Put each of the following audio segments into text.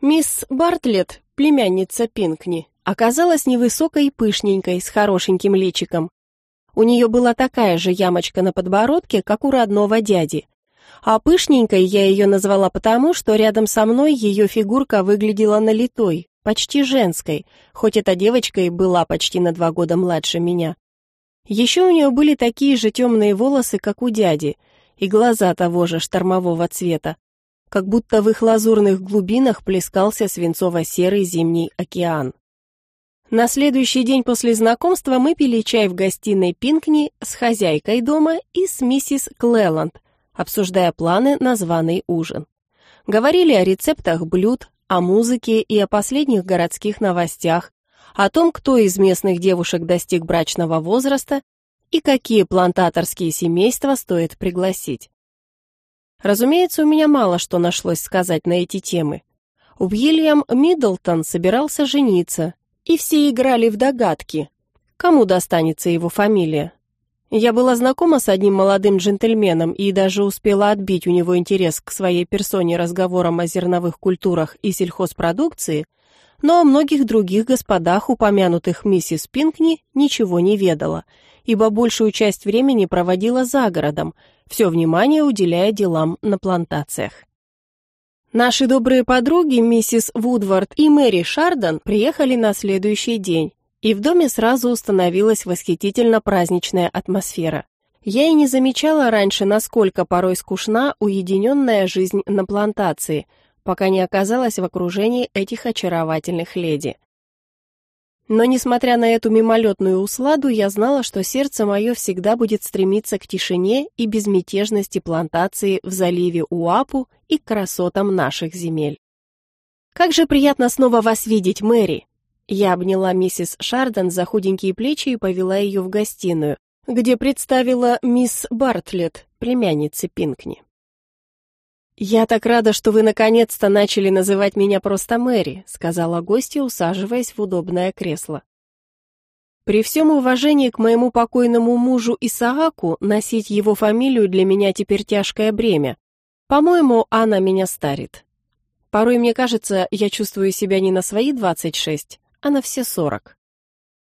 Мисс Бартлетт, племянница Пинкни, оказалась невысокой и пышненькой, с хорошеньким личиком. У нее была такая же ямочка на подбородке, как у родного дяди. А пышненькой я ее назвала потому, что рядом со мной ее фигурка выглядела налитой, почти женской, хоть эта девочка и была почти на два года младше меня. Еще у нее были такие же темные волосы, как у дяди, и глаза того же штормового цвета, как будто в их лазурных глубинах плескался свинцово-серый зимний океан. На следующий день после знакомства мы пили чай в гостиной Пинкни с хозяйкой дома и с миссис Клэлланд, обсуждая планы на званый ужин. Говорили о рецептах блюд, о музыке и о последних городских новостях, о том, кто из местных девушек достиг брачного возраста и какие плантаторские семейства стоит пригласить. Разумеется, у меня мало что нашлось сказать на эти темы. Уильям Миддлтон собирался жениться, и все играли в догадки, кому достанется его фамилия. Я была знакома с одним молодым джентльменом и даже успела отбить у него интерес к своей персоне разговором о зерновых культурах и сельхозпродукции, но о многих других господах, упомянутых миссис Пинкни, ничего не ведала, ибо большую часть времени проводила за городом, все внимание уделяя делам на плантациях. Наши добрые подруги, миссис Вудвард и Мэри Шардон, приехали на следующий день, и в доме сразу установилась восхитительно праздничная атмосфера. Я и не замечала раньше, насколько порой скучна уединенная жизнь на плантации, пока не оказалась в окружении этих очаровательных леди. Но, несмотря на эту мимолетную усладу, я знала, что сердце мое всегда будет стремиться к тишине и безмятежности плантации в заливе Уапу и к красотам наших земель. «Как же приятно снова вас видеть, Мэри!» Я обняла миссис Шарден за худенькие плечи и повела ее в гостиную, где представила мисс Бартлетт, племянницы Пинкни. «Я так рада, что вы наконец-то начали называть меня просто Мэри», сказала гостья, усаживаясь в удобное кресло. При всем уважении к моему покойному мужу Исааку, носить его фамилию для меня теперь тяжкое бремя. По-моему, она меня старит. Порой мне кажется, я чувствую себя не на свои 26, а на все 40.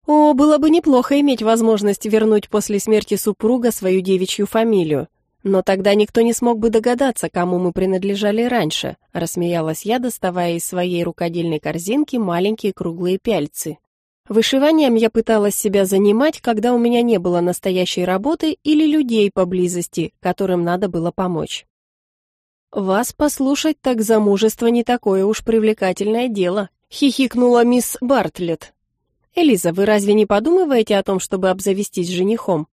О, было бы неплохо иметь возможность вернуть после смерти супруга свою девичью фамилию. Но тогда никто не смог бы догадаться, кому мы принадлежали раньше, рассмеялась я, доставая из своей рукодельной корзинки маленькие круглые пяльцы. Вышиванием я пыталась себя занимать, когда у меня не было настоящей работы или людей поблизости, которым надо было помочь. Вас послушать так замужество не такое уж привлекательное дело, хихикнула мисс Бартлетт. Элиза, вы разве не подумываете о том, чтобы обзавестись женихом?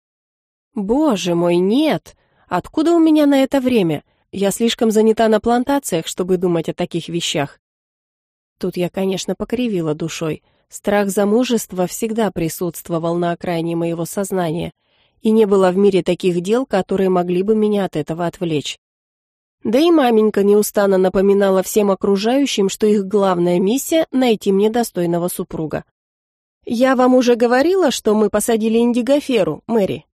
Боже мой, нет, Откуда у меня на это время? Я слишком занята на плантациях, чтобы думать о таких вещах. Тут я, конечно, покривила душой. Страх замужества всегда присутствовал на окраине моего сознания, и не было в мире таких дел, которые могли бы меня от этого отвлечь. Да и маменька неустанно напоминала всем окружающим, что их главная миссия — найти мне достойного супруга. «Я вам уже говорила, что мы посадили индигоферу, Мэри?»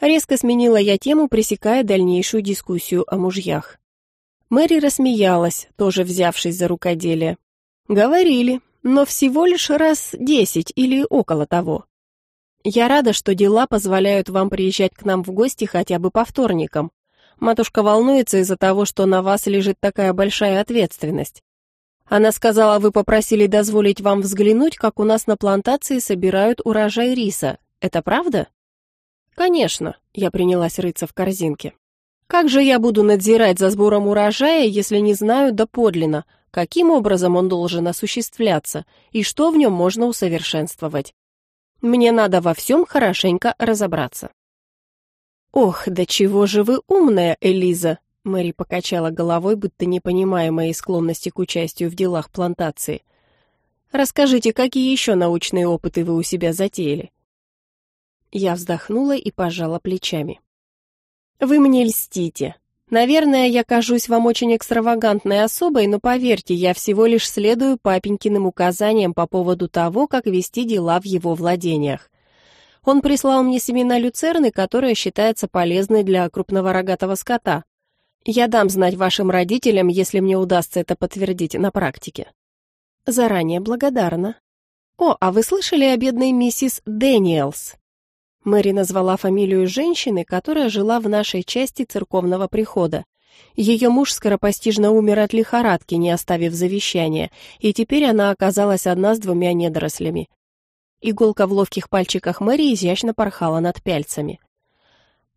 Резко сменила я тему, пресекая дальнейшую дискуссию о мужьях. Мэри рассмеялась, тоже взявшись за рукоделие. Говорили, но всего лишь раз десять или около того. Я рада, что дела позволяют вам приезжать к нам в гости хотя бы по вторникам. Матушка волнуется из-за того, что на вас лежит такая большая ответственность. Она сказала, вы попросили дозволить вам взглянуть, как у нас на плантации собирают урожай риса. Это правда? Конечно, я принялась рыться в корзинке. Как же я буду надзирать за сбором урожая, если не знаю доподлинно, каким образом он должен осуществляться и что в нем можно усовершенствовать? Мне надо во всем хорошенько разобраться. Ох, да чего же вы умная, Элиза, Мэри покачала головой, будто не понимая моей склонности к участию в делах плантации. Расскажите, какие еще научные опыты вы у себя затеяли? Я вздохнула и пожала плечами. «Вы мне льстите. Наверное, я кажусь вам очень экстравагантной особой, но поверьте, я всего лишь следую папенькиным указаниям по поводу того, как вести дела в его владениях. Он прислал мне семена люцерны, которая считается полезной для крупного рогатого скота. Я дам знать вашим родителям, если мне удастся это подтвердить на практике. Заранее благодарна. О, а вы слышали о бедной миссис Дэниелс? Мэри назвала фамилию женщины, которая жила в нашей части церковного прихода. Ее муж скоропостижно умер от лихорадки, не оставив завещания, и теперь она оказалась одна с двумя недорослями. Иголка в ловких пальчиках Мэри изящно порхала над пяльцами.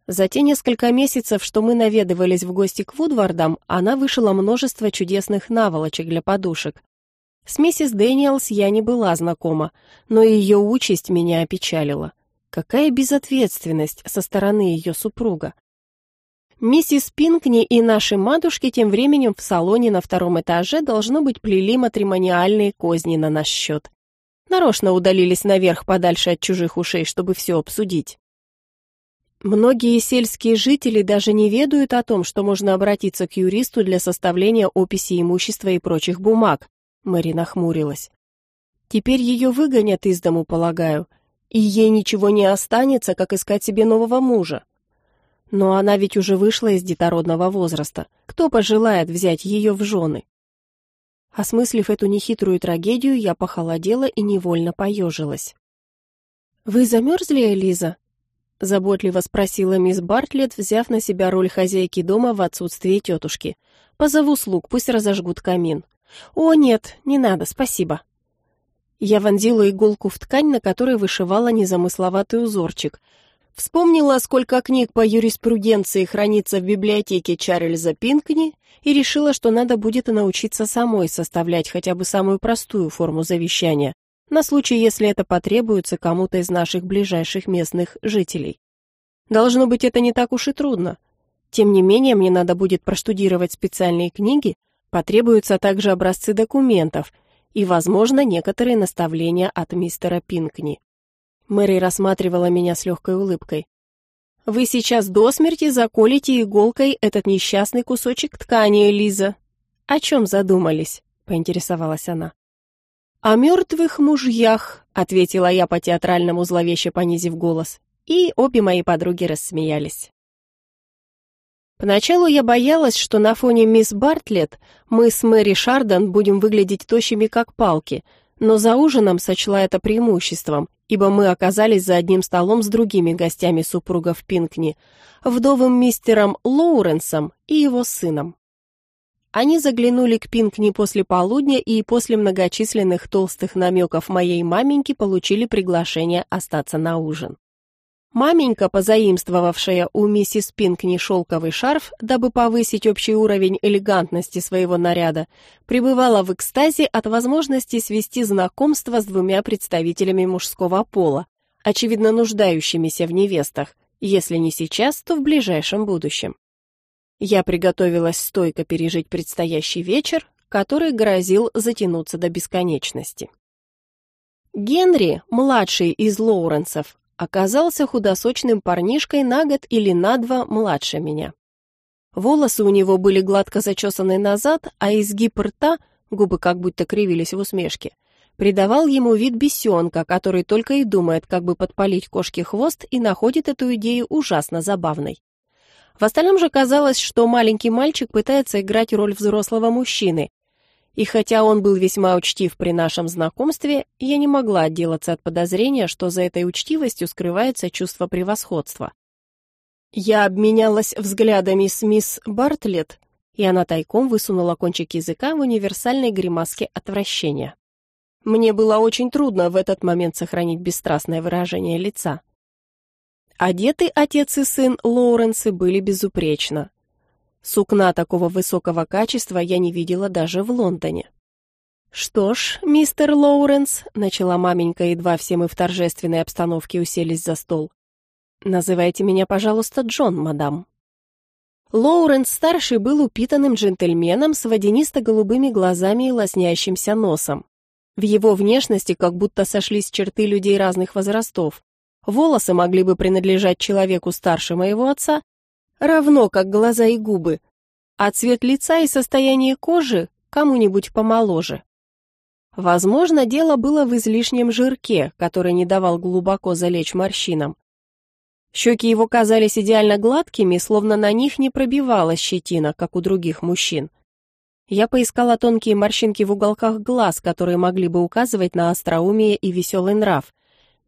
За те несколько месяцев, что мы наведывались в гости к Вудвардам, она вышила множество чудесных наволочек для подушек. С миссис Дэниелс я не была знакома, но ее участь меня опечалила. Какая безответственность со стороны ее супруга. Миссис Пинкни и наши матушки тем временем в салоне на втором этаже должно быть плели матримониальные козни на наш счет. Нарочно удалились наверх подальше от чужих ушей, чтобы все обсудить. Многие сельские жители даже не ведают о том, что можно обратиться к юристу для составления описи имущества и прочих бумаг. Мэри нахмурилась. Теперь ее выгонят из дому, полагаю, и ей ничего не останется, как искать себе нового мужа. Но она ведь уже вышла из детородного возраста. Кто пожелает взять ее в жены? Осмыслив эту нехитрую трагедию, я похолодела и невольно поежилась. «Вы замерзли, Элиза?» Заботливо спросила мисс Бартлетт, взяв на себя роль хозяйки дома в отсутствие тетушки. «Позову слуг, пусть разожгут камин». «О, нет, не надо, спасибо». Я вонзила иголку в ткань, на которой вышивала незамысловатый узорчик. Вспомнила, сколько книг по юриспруденции хранится в библиотеке Чарльза Пинкни, и решила, что надо будет научиться самой составлять хотя бы самую простую форму завещания, на случай, если это потребуется кому-то из наших ближайших местных жителей. Должно быть, это не так уж и трудно. Тем не менее, мне надо будет проштудировать специальные книги, потребуются также образцы документов и, возможно, некоторые наставления от мистера Пинкни. Мэри рассматривала меня с легкой улыбкой. «Вы сейчас до смерти заколите иголкой этот несчастный кусочек ткани, Элиза». «О чем задумались?» — поинтересовалась она. «О мертвых мужьях», — ответила я по-театральному зловеще понизив голос, и обе мои подруги рассмеялись. Поначалу я боялась, что на фоне мисс Бартлетт мы с Мэри Шардон будем выглядеть тощими как палки, но за ужином сочла это преимуществом, ибо мы оказались за одним столом с другими гостями супругов Пинкни, вдовым мистером Лоуренсом и его сыном. Они заглянули к Пинкни после полудня и после многочисленных толстых намеков моей маменьки получили приглашение остаться на ужин. Маменька, позаимствовавшая у миссис Пинкни шелковый шарф, дабы повысить общий уровень элегантности своего наряда, пребывала в экстазе от возможности свести знакомство с двумя представителями мужского пола, очевидно нуждающимися в невестах, если не сейчас, то в ближайшем будущем. Я приготовилась стойко пережить предстоящий вечер, который грозил затянуться до бесконечности. Генри, младший из Лоуренсов, оказался худосочным парнишкой на год или на два младше меня. Волосы у него были гладко зачесаны назад, а изгиб рта, губы как будто кривились в усмешке, придавал ему вид бесенка, который только и думает, как бы подпалить кошке хвост и находит эту идею ужасно забавной. В остальном же казалось, что маленький мальчик пытается играть роль взрослого мужчины. И хотя он был весьма учтив при нашем знакомстве, я не могла отделаться от подозрения, что за этой учтивостью скрывается чувство превосходства. Я обменялась взглядами с мисс Бартлетт, и она тайком высунула кончик языка в универсальной гримаске отвращения. Мне было очень трудно в этот момент сохранить бесстрастное выражение лица. Одеты отец и сын Лоуренсы были безупречно. Сукна такого высокого качества я не видела даже в Лондоне. «Что ж, мистер Лоуренс», — начала маменька, едва все мы в торжественной обстановке уселись за стол. «Называйте меня, пожалуйста, Джон, мадам». Лоуренс-старший был упитанным джентльменом с водянисто-голубыми глазами и лоснящимся носом. В его внешности как будто сошлись черты людей разных возрастов. Волосы могли бы принадлежать человеку старше моего отца, равно как глаза и губы, а цвет лица и состояние кожи кому-нибудь помоложе. Возможно, дело было в излишнем жирке, который не давал глубоко залечь морщинам. Щеки его казались идеально гладкими, словно на них не пробивалась щетина, как у других мужчин. Я поискала тонкие морщинки в уголках глаз, которые могли бы указывать на остроумие и веселый нрав.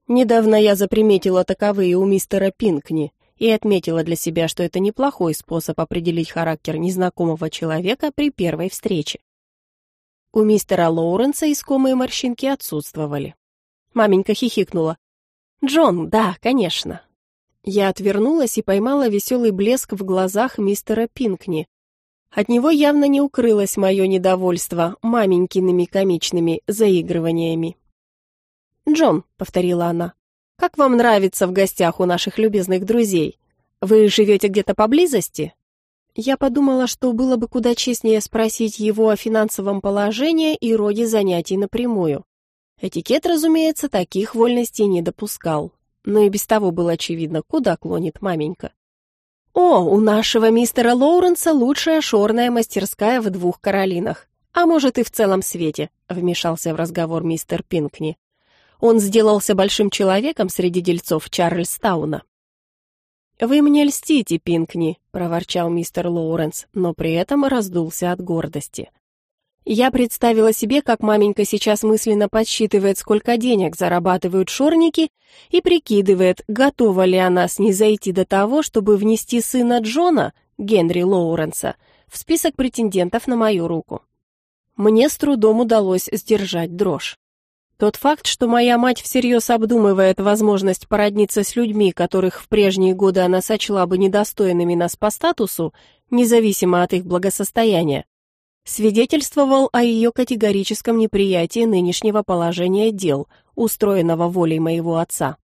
Недавно я заприметила таковые у мистера Пинкни и отметила для себя, что это неплохой способ определить характер незнакомого человека при первой встрече. У мистера Лоуренса искомые морщинки отсутствовали. Маменька хихикнула. «Джон, да, конечно». Я отвернулась и поймала веселый блеск в глазах мистера Пинкни, от него явно не укрылось мое недовольство маменькиными комичными заигрываниями. «Джон», — повторила она, — «как вам нравится в гостях у наших любезных друзей? Вы живете где-то поблизости?» Я подумала, что было бы куда честнее спросить его о финансовом положении и роде занятий напрямую. Этикет, разумеется, таких вольностей не допускал. Но и без того было очевидно, куда клонит маменька. «О, у нашего мистера Лоуренса лучшая шорная мастерская в двух Каролинах, а может и в целом свете», — вмешался в разговор мистер Пинкни. Он сделался большим человеком среди дельцов Чарльстауна. «Вы мне льстите, Пинкни», — проворчал мистер Лоуренс, но при этом раздулся от гордости. Я представила себе, как маменька сейчас мысленно подсчитывает, сколько денег зарабатывают шорники, и прикидывает, готова ли она снизойти до того, чтобы внести сына Джона, Генри Лоуренса, в список претендентов на мою руку. Мне с трудом удалось сдержать дрожь. Тот факт, что моя мать всерьез обдумывает возможность породниться с людьми, которых в прежние годы она сочла бы недостойными нас по статусу, независимо от их благосостояния, свидетельствовал о ее категорическом неприятии нынешнего положения дел, устроенного волей моего отца.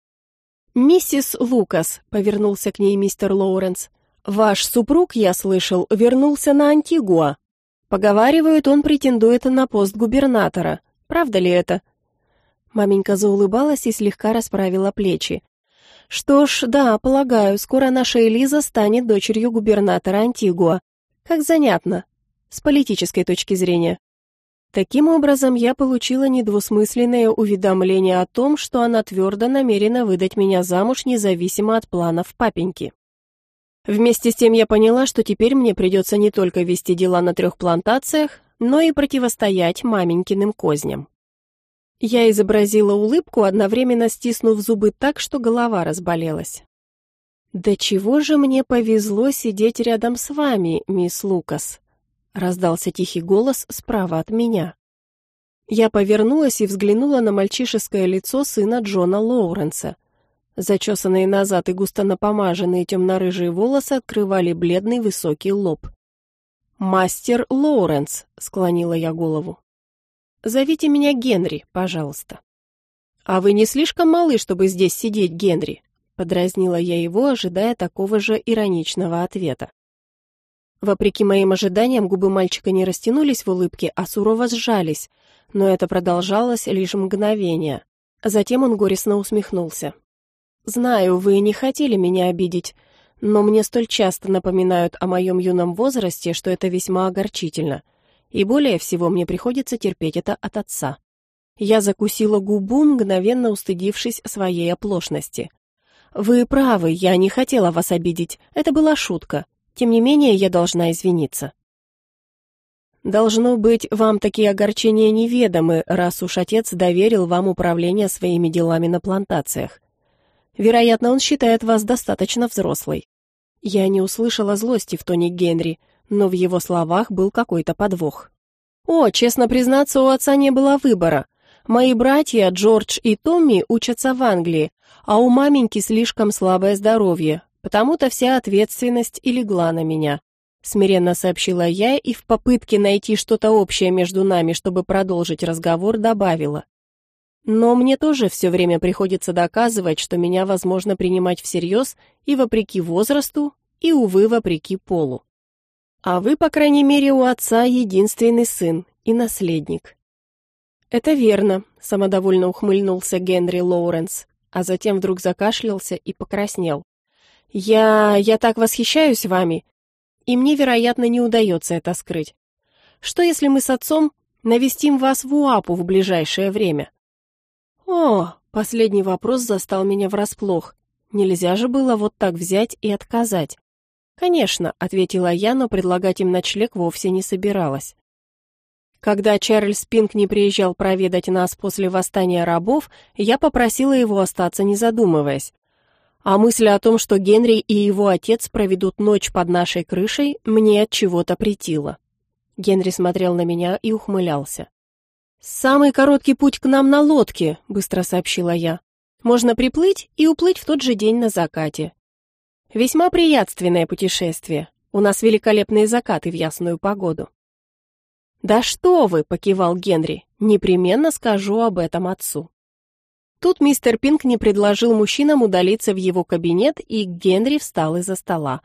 «Миссис Лукас», — повернулся к ней мистер Лоуренс, — «ваш супруг, я слышал, вернулся на Антигуа. Поговаривают, он претендует на пост губернатора. Правда ли это?» Маменька заулыбалась и слегка расправила плечи. «Что ж, да, полагаю, скоро наша Элиза станет дочерью губернатора Антигуа. Как занятно с политической точки зрения. Таким образом, я получила недвусмысленное уведомление о том, что она твердо намерена выдать меня замуж независимо от планов папеньки. Вместе с тем я поняла, что теперь мне придется не только вести дела на трех плантациях, но и противостоять маменькиным козням. Я изобразила улыбку, одновременно стиснув зубы так, что голова разболелась. «Да чего же мне повезло сидеть рядом с вами, мисс Лукас?» раздался тихий голос справа от меня. Я повернулась и взглянула на мальчишеское лицо сына Джона Лоуренса. Зачесанные назад и густо напомаженные темно-рыжие волосы открывали бледный высокий лоб. «Мастер Лоуренс», — склонила я голову. «Зовите меня Генри, пожалуйста». «А вы не слишком малы, чтобы здесь сидеть, Генри?» — подразнила я его, ожидая такого же ироничного ответа. Вопреки моим ожиданиям, губы мальчика не растянулись в улыбке, а сурово сжались, но это продолжалось лишь мгновение. Затем он горестно усмехнулся. «Знаю, вы не хотели меня обидеть, но мне столь часто напоминают о моем юном возрасте, что это весьма огорчительно, и более всего мне приходится терпеть это от отца». Я закусила губу, мгновенно устыдившись своей оплошности. «Вы правы, я не хотела вас обидеть, это была шутка. Тем не менее, я должна извиниться. Должно быть, вам такие огорчения неведомы, раз уж отец доверил вам управление своими делами на плантациях. Вероятно, он считает вас достаточно взрослой. Я не услышала злости в тоне Генри, но в его словах был какой-то подвох. О, честно признаться, у отца не было выбора. Мои братья Джордж и Томми учатся в Англии, а у маменьки слишком слабое здоровье, Потому-то вся ответственность и легла на меня. Смиренно сообщила я и в попытке найти что-то общее между нами, чтобы продолжить разговор, добавила. Но мне тоже все время приходится доказывать, что меня возможно принимать всерьез и вопреки возрасту, и, увы, вопреки полу. А вы, по крайней мере, у отца единственный сын и наследник. Это верно, самодовольно ухмыльнулся Генри Лоуренс, а затем вдруг закашлялся и покраснел. Я... я так восхищаюсь вами, и мне, вероятно, не удается это скрыть. Что если мы с отцом навестим вас в Уапу в ближайшее время? О, последний вопрос застал меня врасплох. Нельзя же было вот так взять и отказать. Конечно, ответила я, но предлагать им ночлег вовсе не собиралась. Когда Чарльз Пинк не приезжал проведать нас после восстания рабов, я попросила его остаться, не задумываясь. А мысль о том, что Генри и его отец проведут ночь под нашей крышей, мне от чего-то притила. Генри смотрел на меня и ухмылялся. «Самый короткий путь к нам на лодке», — быстро сообщила я. «Можно приплыть и уплыть в тот же день на закате. Весьма приятственное путешествие. У нас великолепные закаты в ясную погоду». «Да что вы!» — покивал Генри. «Непременно скажу об этом отцу». Тут мистер Пинк не предложил мужчинам удалиться в его кабинет, и Генри встал из-за стола.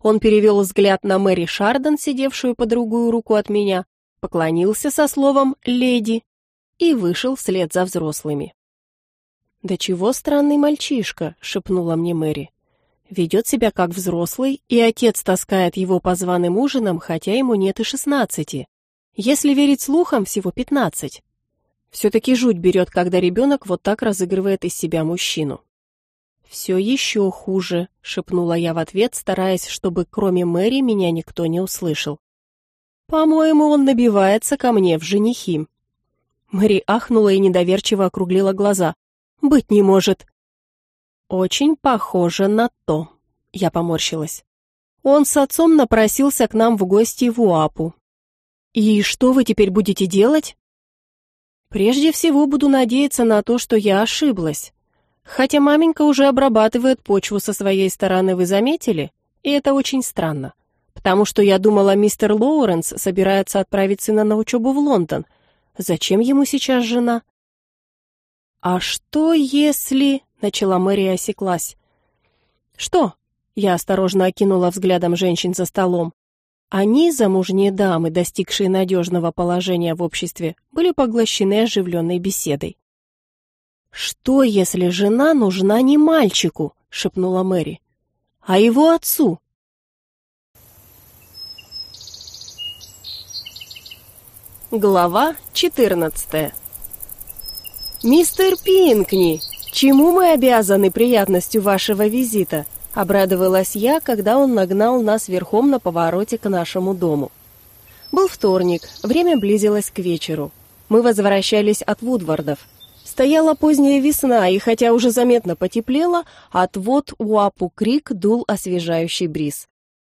Он перевел взгляд на Мэри Шардон, сидевшую по другую руку от меня, поклонился со словом «леди» и вышел вслед за взрослыми. «Да чего странный мальчишка», — шепнула мне Мэри. «Ведет себя как взрослый, и отец таскает его по званым ужинам, хотя ему нет и шестнадцати. Если верить слухам, всего пятнадцать. Все-таки жуть берет, когда ребенок вот так разыгрывает из себя мужчину. «Все еще хуже», — шепнула я в ответ, стараясь, чтобы кроме Мэри меня никто не услышал. «По-моему, он набивается ко мне в женихи». Мэри ахнула и недоверчиво округлила глаза. «Быть не может». «Очень похоже на то», — я поморщилась. «Он с отцом напросился к нам в гости в Уапу». «И что вы теперь будете делать?» Прежде всего буду надеяться на то, что я ошиблась. Хотя маменька уже обрабатывает почву со своей стороны, вы заметили? И это очень странно. Потому что я думала, мистер Лоуренс собирается отправить сына на учебу в Лондон. Зачем ему сейчас жена? «А что если...» — начала Мэри осеклась. «Что?» — я осторожно окинула взглядом женщин за столом. Они, замужние дамы, достигшие надежного положения в обществе, были поглощены оживленной беседой. «Что, если жена нужна не мальчику?» — шепнула Мэри, — «а его отцу?» Глава 14 «Мистер Пинкни, чему мы обязаны приятностью вашего визита?» Обрадовалась я, когда он нагнал нас верхом на повороте к нашему дому. Был вторник, время близилось к вечеру. Мы возвращались от Вудвардов. Стояла поздняя весна, и хотя уже заметно потеплело, от вод Уапу-Крик дул освежающий бриз.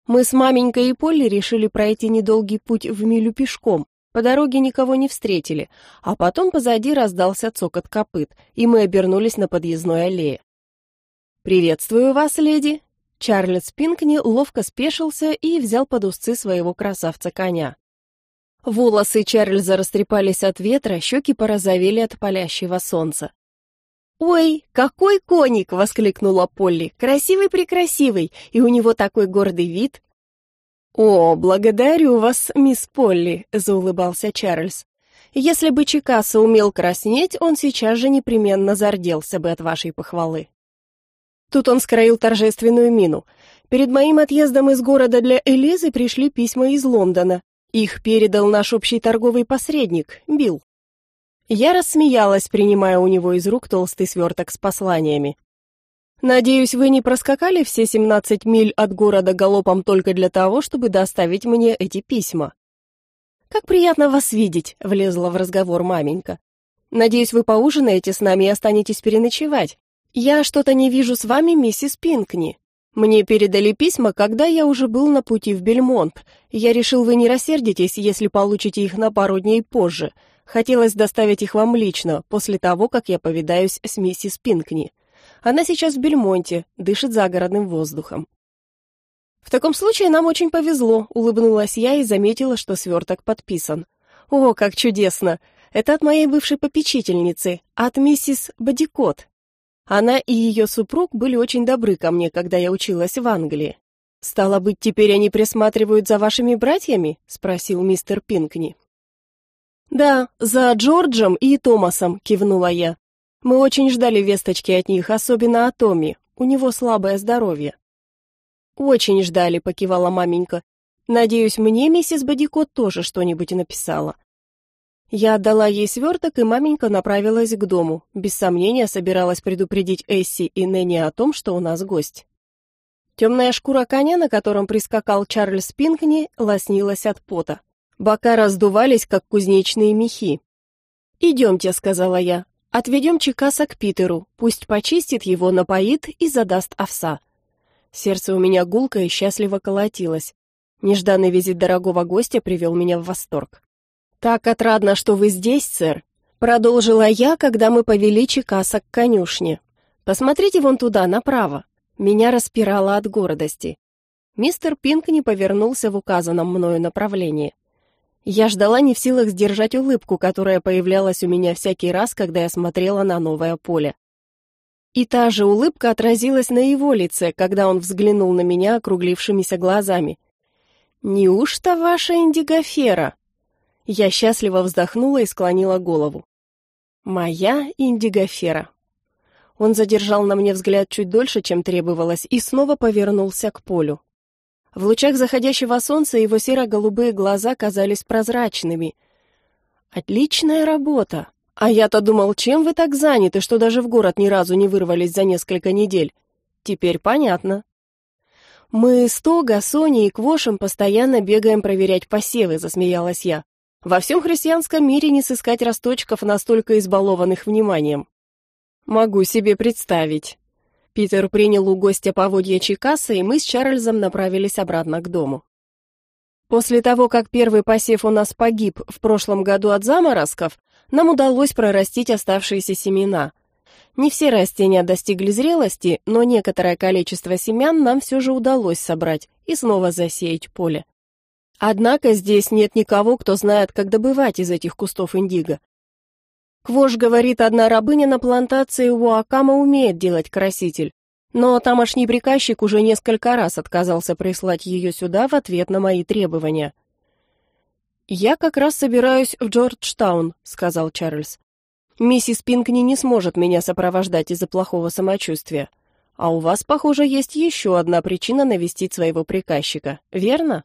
Мы с маменькой и Полли решили пройти недолгий путь в милю пешком. По дороге никого не встретили, а потом позади раздался цокот копыт, и мы обернулись на подъездной аллее. «Приветствую вас, леди!» Чарльз Пинкни ловко спешился и взял под узцы своего красавца-коня. Волосы Чарльза растрепались от ветра, щеки порозовели от палящего солнца. «Ой, какой коник!» — воскликнула Полли. «Красивый-прекрасивый, и у него такой гордый вид!» «О, благодарю вас, мисс Полли!» — заулыбался Чарльз. «Если бы Чикаса умел краснеть, он сейчас же непременно зарделся бы от вашей похвалы». Тут он скроил торжественную мину. Перед моим отъездом из города для Элизы пришли письма из Лондона. Их передал наш общий торговый посредник, Билл. Я рассмеялась, принимая у него из рук толстый сверток с посланиями. «Надеюсь, вы не проскакали все 17 миль от города галопом только для того, чтобы доставить мне эти письма?» «Как приятно вас видеть», — влезла в разговор маменька. «Надеюсь, вы поужинаете с нами и останетесь переночевать. «Я что-то не вижу с вами, миссис Пинкни. Мне передали письма, когда я уже был на пути в Бельмонт. Я решил, вы не рассердитесь, если получите их на пару дней позже. Хотелось доставить их вам лично, после того, как я повидаюсь с миссис Пинкни. Она сейчас в Бельмонте, дышит загородным воздухом». «В таком случае нам очень повезло», — улыбнулась я и заметила, что сверток подписан. «О, как чудесно! Это от моей бывшей попечительницы, от миссис Бодикот. Она и ее супруг были очень добры ко мне, когда я училась в Англии. «Стало быть, теперь они присматривают за вашими братьями?» — спросил мистер Пинкни. «Да, за Джорджем и Томасом», — кивнула я. «Мы очень ждали весточки от них, особенно о Томе. У него слабое здоровье». «Очень ждали», — покивала маменька. «Надеюсь, мне миссис Бодикот тоже что-нибудь написала. Я отдала ей сверток, и маменька направилась к дому. Без сомнения собиралась предупредить Эсси и Нэнни о том, что у нас гость. Темная шкура коня, на котором прискакал Чарльз Пинкни, лоснилась от пота. Бока раздувались, как кузнечные мехи. «Идемте», — сказала я, — «отведем Чекаса к Питеру, пусть почистит его, напоит и задаст овса». Сердце у меня гулко и счастливо колотилось. Нежданный визит дорогого гостя привел меня в восторг. «Так отрадно, что вы здесь, сэр», — продолжила я, когда мы повели Чекаса к конюшне. «Посмотрите вон туда, направо». Меня распирало от гордости. Мистер Пинк не повернулся в указанном мною направлении. Я ждала не в силах сдержать улыбку, которая появлялась у меня всякий раз, когда я смотрела на новое поле. И та же улыбка отразилась на его лице, когда он взглянул на меня округлившимися глазами. «Неужто ваша индигофера?» Я счастливо вздохнула и склонила голову. «Моя индигофера». Он задержал на мне взгляд чуть дольше, чем требовалось, и снова повернулся к полю. В лучах заходящего солнца его серо-голубые глаза казались прозрачными. «Отличная работа! А я-то думал, чем вы так заняты, что даже в город ни разу не вырвались за несколько недель? Теперь понятно». «Мы с Тога, Соней и Квошем постоянно бегаем проверять посевы», — засмеялась я. «Во всем христианском мире не сыскать росточков, настолько избалованных вниманием». «Могу себе представить». Питер принял у гостя поводья Чикаса, и мы с Чарльзом направились обратно к дому. После того, как первый посев у нас погиб в прошлом году от заморозков, нам удалось прорастить оставшиеся семена. Не все растения достигли зрелости, но некоторое количество семян нам все же удалось собрать и снова засеять поле. Однако здесь нет никого, кто знает, как добывать из этих кустов индиго. Квош говорит, одна рабыня на плантации Уакама умеет делать краситель, но тамошний приказчик уже несколько раз отказался прислать ее сюда в ответ на мои требования. «Я как раз собираюсь в Джорджтаун», — сказал Чарльз. «Миссис Пинкни не сможет меня сопровождать из-за плохого самочувствия. А у вас, похоже, есть еще одна причина навестить своего приказчика, верно?»